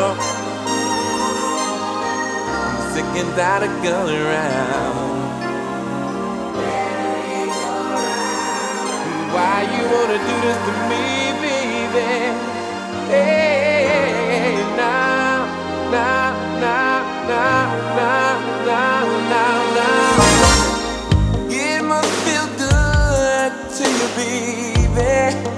I'm sick and tired of going around. Why you wanna do this to me, baby? Hey, now, now, now, now, now, now, now, now. It must feel good to you, baby.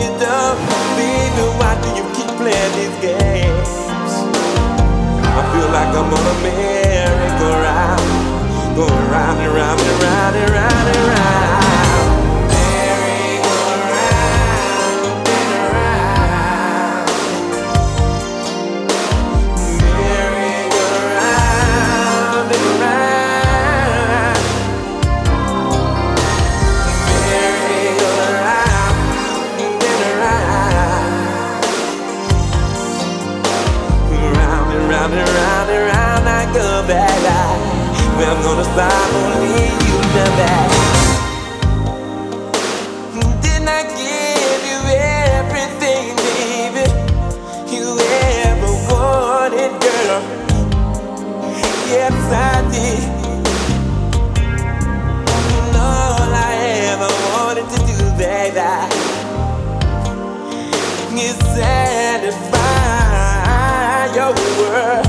you don't. Baby, why do you keep playing these games? I feel like I'm on a merry-go-round, going round and round and round and round. Go back. Where I'm gonna stop only you know that. Didn't I give you everything, baby? You ever wanted, girl? Yes, I did. And all I ever wanted to do, baby, is satisfy your world.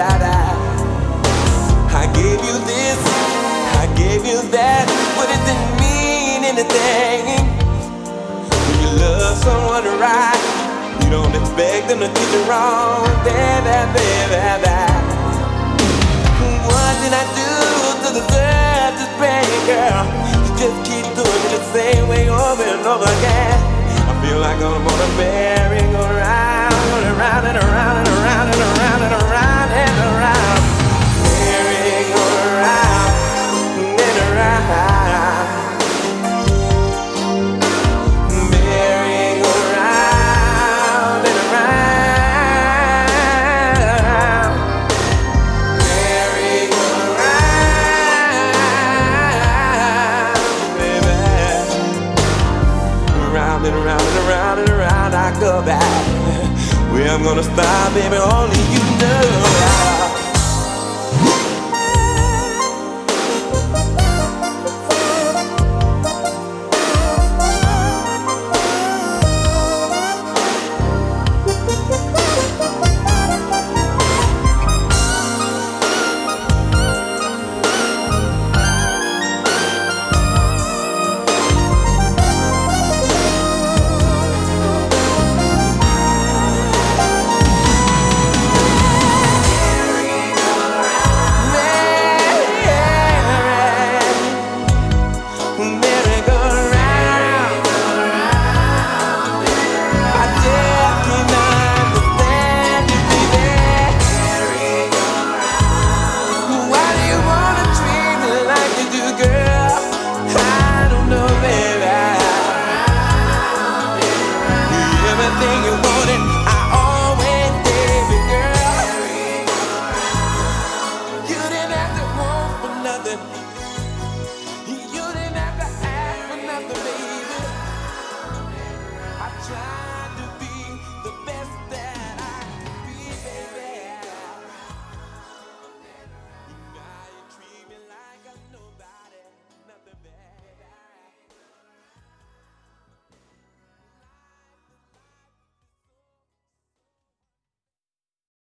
Ba, ba. I gave you this, I gave you that, but it didn't mean anything. When you love someone right, you don't expect them to treat you wrong. Baby, baby, baby. What did I do to deserve this pain, girl? You just keep doing it the same way over and over again. I feel like I'm on a merry-go-round, around and around and around Where I'm gonna stop, baby, only you know.